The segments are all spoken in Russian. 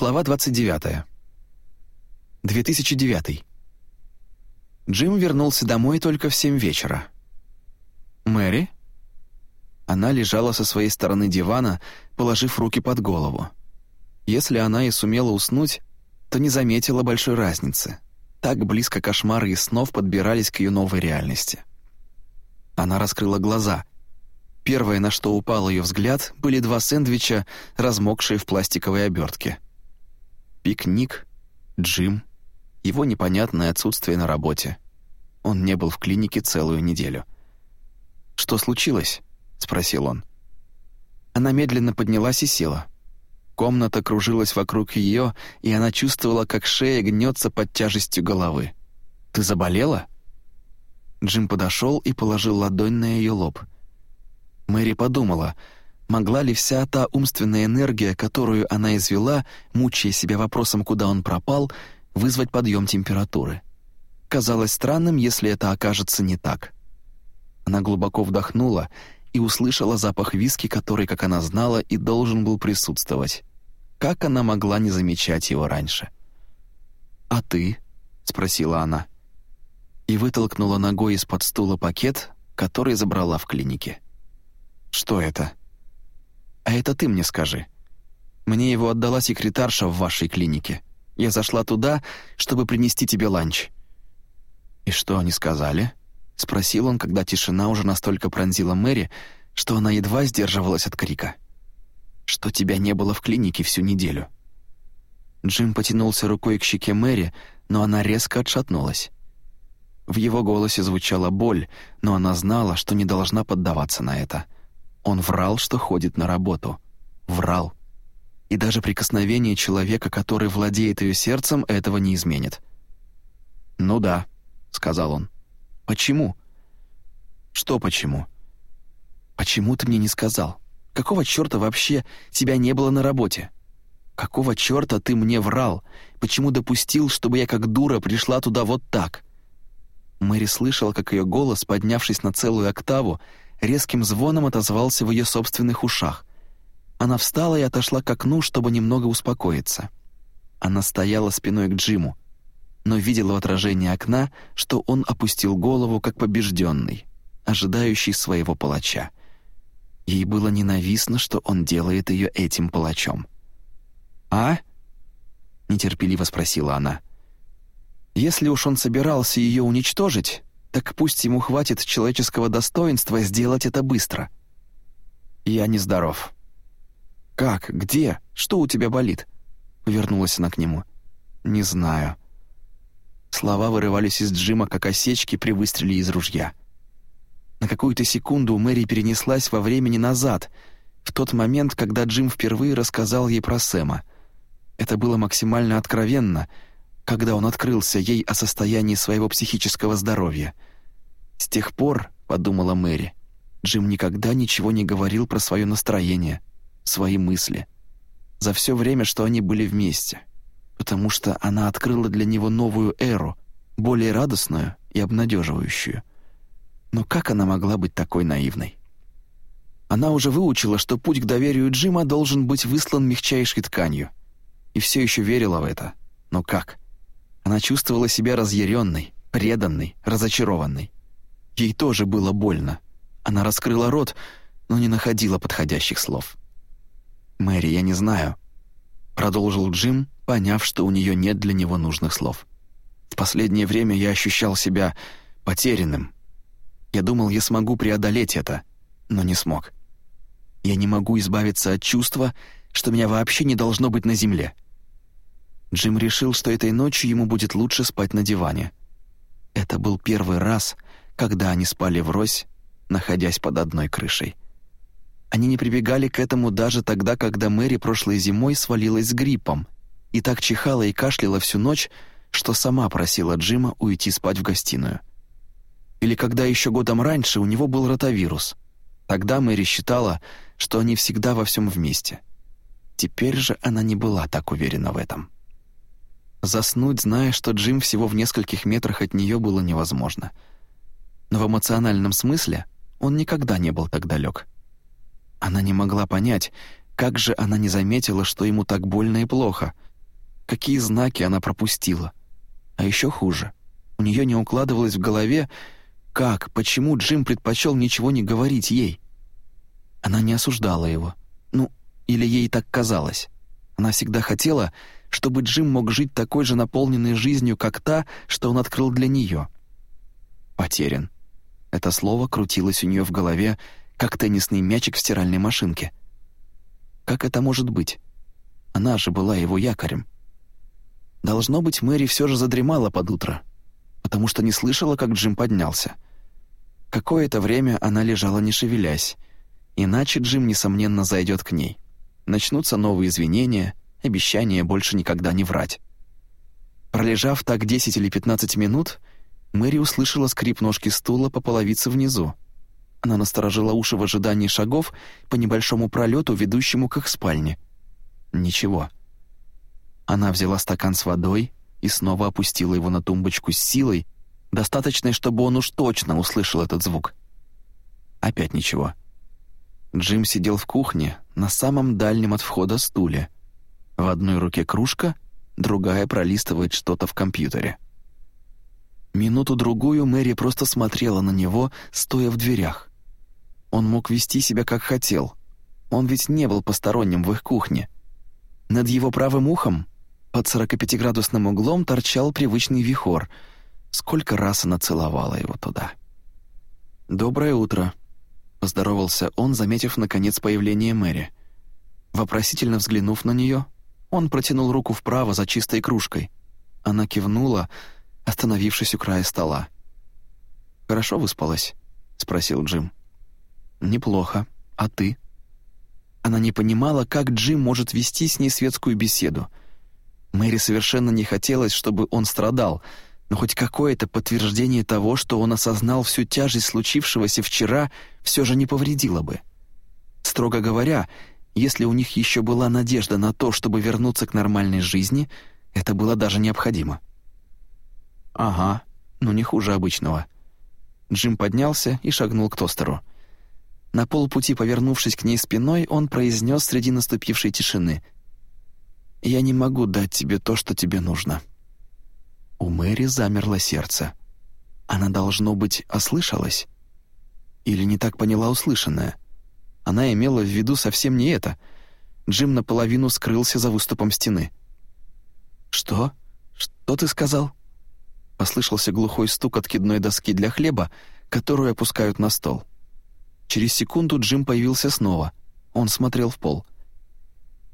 Глава 29. 2009. Джим вернулся домой только в семь вечера. «Мэри?» Она лежала со своей стороны дивана, положив руки под голову. Если она и сумела уснуть, то не заметила большой разницы. Так близко кошмары и снов подбирались к ее новой реальности. Она раскрыла глаза. Первое, на что упал ее взгляд, были два сэндвича, размокшие в пластиковой обертке. Пикник, Джим, его непонятное отсутствие на работе. Он не был в клинике целую неделю. «Что случилось?» — спросил он. Она медленно поднялась и села. Комната кружилась вокруг ее, и она чувствовала, как шея гнется под тяжестью головы. «Ты заболела?» Джим подошел и положил ладонь на ее лоб. Мэри подумала, могла ли вся та умственная энергия, которую она извела, мучая себя вопросом, куда он пропал, вызвать подъем температуры. Казалось странным, если это окажется не так. Она глубоко вдохнула и услышала запах виски, который, как она знала, и должен был присутствовать. Как она могла не замечать его раньше? «А ты?» — спросила она. И вытолкнула ногой из-под стула пакет, который забрала в клинике. «Что это?» «А это ты мне скажи. Мне его отдала секретарша в вашей клинике. Я зашла туда, чтобы принести тебе ланч». «И что они сказали?» — спросил он, когда тишина уже настолько пронзила Мэри, что она едва сдерживалась от крика. «Что тебя не было в клинике всю неделю?» Джим потянулся рукой к щеке Мэри, но она резко отшатнулась. В его голосе звучала боль, но она знала, что не должна поддаваться на это. Он врал, что ходит на работу. Врал и даже прикосновение человека, который владеет ее сердцем, этого не изменит. «Ну да», — сказал он. «Почему?» «Что почему?» «Почему ты мне не сказал? Какого чёрта вообще тебя не было на работе? Какого чёрта ты мне врал? Почему допустил, чтобы я как дура пришла туда вот так?» Мэри слышала, как ее голос, поднявшись на целую октаву, резким звоном отозвался в ее собственных ушах. Она встала и отошла к окну, чтобы немного успокоиться. Она стояла спиной к Джиму, но видела в отражении окна, что он опустил голову как побежденный, ожидающий своего палача. Ей было ненавистно, что он делает ее этим палачом. «А?» — нетерпеливо спросила она. «Если уж он собирался ее уничтожить, так пусть ему хватит человеческого достоинства сделать это быстро». «Я нездоров», «Как? Где? Что у тебя болит?» Повернулась она к нему. «Не знаю». Слова вырывались из Джима, как осечки при выстреле из ружья. На какую-то секунду Мэри перенеслась во времени назад, в тот момент, когда Джим впервые рассказал ей про Сэма. Это было максимально откровенно, когда он открылся ей о состоянии своего психического здоровья. С тех пор, — подумала Мэри, — Джим никогда ничего не говорил про свое настроение — свои мысли. За все время, что они были вместе. Потому что она открыла для него новую эру, более радостную и обнадеживающую. Но как она могла быть такой наивной? Она уже выучила, что путь к доверию Джима должен быть выслан мягчайшей тканью. И все еще верила в это. Но как? Она чувствовала себя разъяренной, преданной, разочарованной. Ей тоже было больно. Она раскрыла рот, но не находила подходящих слов. «Мэри, я не знаю», — продолжил Джим, поняв, что у нее нет для него нужных слов. «В последнее время я ощущал себя потерянным. Я думал, я смогу преодолеть это, но не смог. Я не могу избавиться от чувства, что меня вообще не должно быть на земле». Джим решил, что этой ночью ему будет лучше спать на диване. Это был первый раз, когда они спали врозь, находясь под одной крышей. Они не прибегали к этому даже тогда, когда Мэри прошлой зимой свалилась с гриппом и так чихала и кашляла всю ночь, что сама просила Джима уйти спать в гостиную. Или когда еще годом раньше у него был ротавирус. Тогда Мэри считала, что они всегда во всем вместе. Теперь же она не была так уверена в этом. Заснуть, зная, что Джим всего в нескольких метрах от нее, было невозможно. Но в эмоциональном смысле он никогда не был так далек. Она не могла понять, как же она не заметила, что ему так больно и плохо, Какие знаки она пропустила. А еще хуже. У нее не укладывалось в голове, как, почему Джим предпочел ничего не говорить ей. Она не осуждала его. Ну, или ей так казалось. Она всегда хотела, чтобы Джим мог жить такой же наполненной жизнью, как та, что он открыл для нее. Потерян. Это слово крутилось у нее в голове, как теннисный мячик в стиральной машинке. Как это может быть? Она же была его якорем. Должно быть, Мэри все же задремала под утро, потому что не слышала, как Джим поднялся. Какое-то время она лежала не шевелясь, иначе Джим, несомненно, зайдет к ней. Начнутся новые извинения, обещания больше никогда не врать. Пролежав так 10 или 15 минут, Мэри услышала скрип ножки стула по половице внизу. Она насторожила уши в ожидании шагов по небольшому пролету, ведущему к их спальне. Ничего. Она взяла стакан с водой и снова опустила его на тумбочку с силой, достаточной, чтобы он уж точно услышал этот звук. Опять ничего. Джим сидел в кухне, на самом дальнем от входа стуле. В одной руке кружка, другая пролистывает что-то в компьютере. Минуту-другую Мэри просто смотрела на него, стоя в дверях. Он мог вести себя как хотел. Он ведь не был посторонним в их кухне. Над его правым ухом, под 45-градусным углом, торчал привычный вихор. Сколько раз она целовала его туда. «Доброе утро», — поздоровался он, заметив, наконец, появление Мэри. Вопросительно взглянув на нее, он протянул руку вправо за чистой кружкой. Она кивнула, остановившись у края стола. «Хорошо выспалась?» — спросил Джим. «Неплохо. А ты?» Она не понимала, как Джим может вести с ней светскую беседу. Мэри совершенно не хотелось, чтобы он страдал, но хоть какое-то подтверждение того, что он осознал всю тяжесть случившегося вчера, все же не повредило бы. Строго говоря, если у них еще была надежда на то, чтобы вернуться к нормальной жизни, это было даже необходимо. «Ага, ну не хуже обычного». Джим поднялся и шагнул к тостеру. На полпути повернувшись к ней спиной, он произнес среди наступившей тишины. «Я не могу дать тебе то, что тебе нужно». У Мэри замерло сердце. Она, должно быть, ослышалась? Или не так поняла услышанное? Она имела в виду совсем не это. Джим наполовину скрылся за выступом стены. «Что? Что ты сказал?» Послышался глухой стук откидной доски для хлеба, которую опускают на стол. Через секунду Джим появился снова. Он смотрел в пол.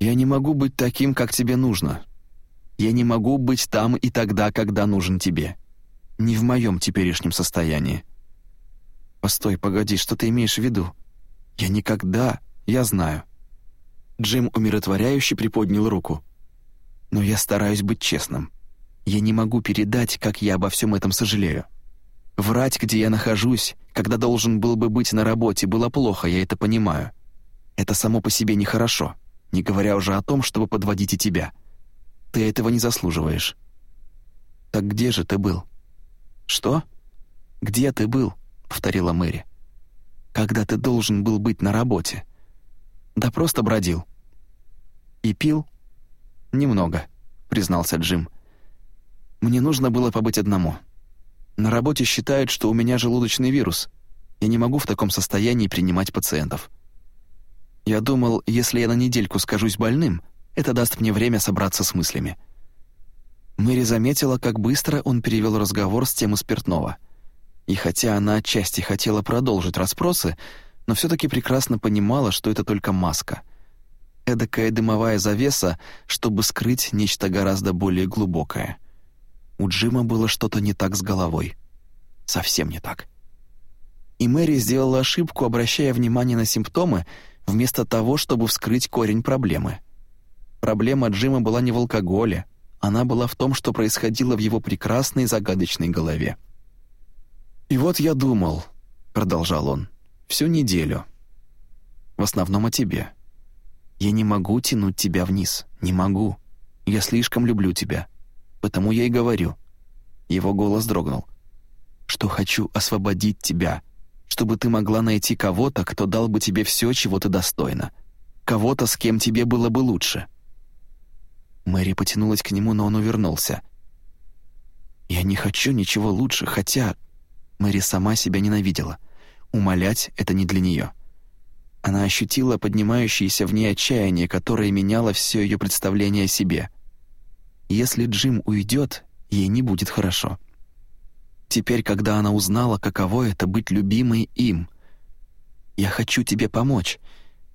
«Я не могу быть таким, как тебе нужно. Я не могу быть там и тогда, когда нужен тебе. Не в моем теперешнем состоянии». «Постой, погоди, что ты имеешь в виду? Я никогда... Я знаю». Джим умиротворяюще приподнял руку. «Но я стараюсь быть честным. Я не могу передать, как я обо всем этом сожалею. Врать, где я нахожусь, когда должен был бы быть на работе, было плохо, я это понимаю. Это само по себе нехорошо, не говоря уже о том, чтобы подводить и тебя. Ты этого не заслуживаешь. Так где же ты был? Что? Где ты был? повторила Мэри. Когда ты должен был быть на работе? Да просто бродил. И пил? Немного, признался Джим. Мне нужно было побыть одному. На работе считают, что у меня желудочный вирус. Я не могу в таком состоянии принимать пациентов. Я думал, если я на недельку скажусь больным, это даст мне время собраться с мыслями. Мэри заметила, как быстро он перевел разговор с темы спиртного. И хотя она отчасти хотела продолжить расспросы, но все-таки прекрасно понимала, что это только маска. Эдакая дымовая завеса, чтобы скрыть нечто гораздо более глубокое — у Джима было что-то не так с головой. Совсем не так. И Мэри сделала ошибку, обращая внимание на симптомы, вместо того, чтобы вскрыть корень проблемы. Проблема Джима была не в алкоголе, она была в том, что происходило в его прекрасной загадочной голове. «И вот я думал», — продолжал он, — «всю неделю. В основном о тебе. Я не могу тянуть тебя вниз, не могу. Я слишком люблю тебя потому я и говорю». Его голос дрогнул. «Что хочу освободить тебя, чтобы ты могла найти кого-то, кто дал бы тебе все, чего ты достойна. Кого-то, с кем тебе было бы лучше». Мэри потянулась к нему, но он увернулся. «Я не хочу ничего лучше, хотя...» Мэри сама себя ненавидела. Умолять — это не для нее. Она ощутила поднимающееся в ней отчаяние, которое меняло все ее представление о себе. Если Джим уйдет, ей не будет хорошо. Теперь, когда она узнала, каково это быть любимой им. «Я хочу тебе помочь.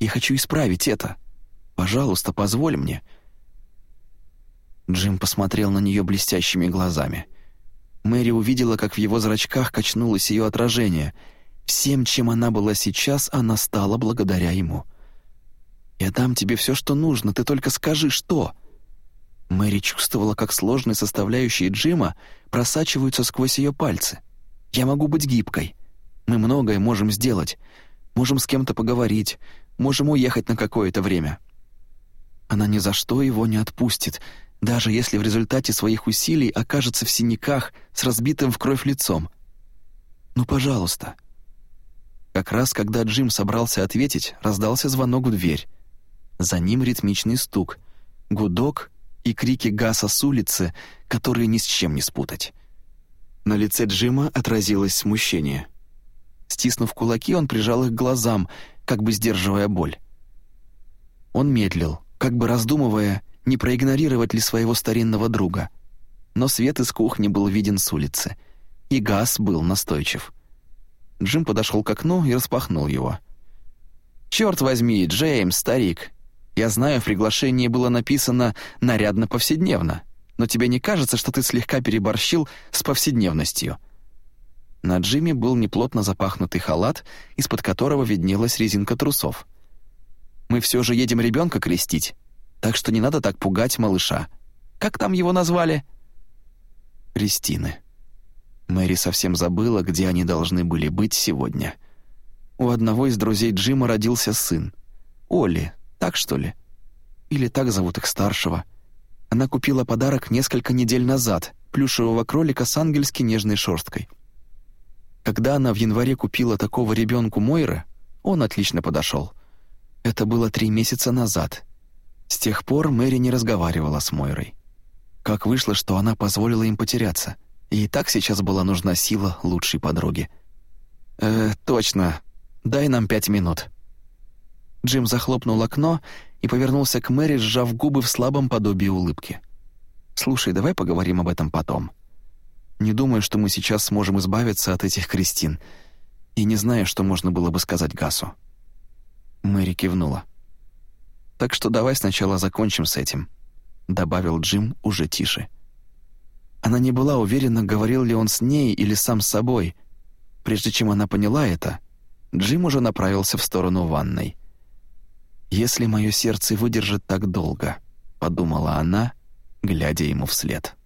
Я хочу исправить это. Пожалуйста, позволь мне». Джим посмотрел на нее блестящими глазами. Мэри увидела, как в его зрачках качнулось ее отражение — Всем, чем она была сейчас, она стала благодаря ему. «Я дам тебе все, что нужно, ты только скажи, что...» Мэри чувствовала, как сложные составляющие Джима просачиваются сквозь ее пальцы. «Я могу быть гибкой. Мы многое можем сделать. Можем с кем-то поговорить. Можем уехать на какое-то время». Она ни за что его не отпустит, даже если в результате своих усилий окажется в синяках с разбитым в кровь лицом. «Ну, пожалуйста», как раз когда Джим собрался ответить, раздался звонок в дверь. За ним ритмичный стук, гудок и крики Гаса с улицы, которые ни с чем не спутать. На лице Джима отразилось смущение. Стиснув кулаки, он прижал их к глазам, как бы сдерживая боль. Он медлил, как бы раздумывая, не проигнорировать ли своего старинного друга. Но свет из кухни был виден с улицы, и Гас был настойчив. Джим подошел к окну и распахнул его. «Черт возьми, Джеймс, старик! Я знаю, в приглашении было написано «нарядно повседневно», но тебе не кажется, что ты слегка переборщил с повседневностью?» На Джимми был неплотно запахнутый халат, из-под которого виднелась резинка трусов. «Мы все же едем ребенка крестить, так что не надо так пугать малыша. Как там его назвали?» «Кристины», Мэри совсем забыла, где они должны были быть сегодня. У одного из друзей Джима родился сын. Олли, так что ли? Или так зовут их старшего. Она купила подарок несколько недель назад, плюшевого кролика с ангельски нежной шерсткой. Когда она в январе купила такого ребенку Мойры, он отлично подошел. Это было три месяца назад. С тех пор Мэри не разговаривала с Мойрой. Как вышло, что она позволила им потеряться — и так сейчас была нужна сила лучшей подруги. «Э, точно. Дай нам пять минут». Джим захлопнул окно и повернулся к Мэри, сжав губы в слабом подобии улыбки. «Слушай, давай поговорим об этом потом. Не думаю, что мы сейчас сможем избавиться от этих крестин, и не знаю, что можно было бы сказать Гасу». Мэри кивнула. «Так что давай сначала закончим с этим», — добавил Джим уже тише. Она не была уверена, говорил ли он с ней или сам с собой. Прежде чем она поняла это, Джим уже направился в сторону ванной. «Если мое сердце выдержит так долго», — подумала она, глядя ему вслед.